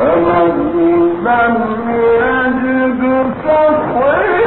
فمن لم يجد فصيد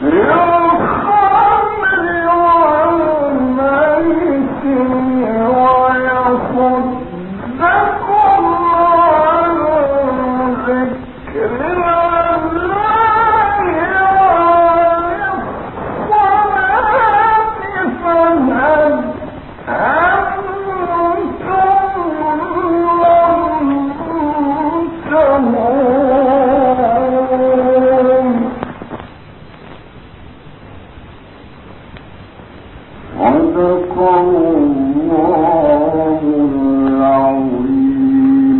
No!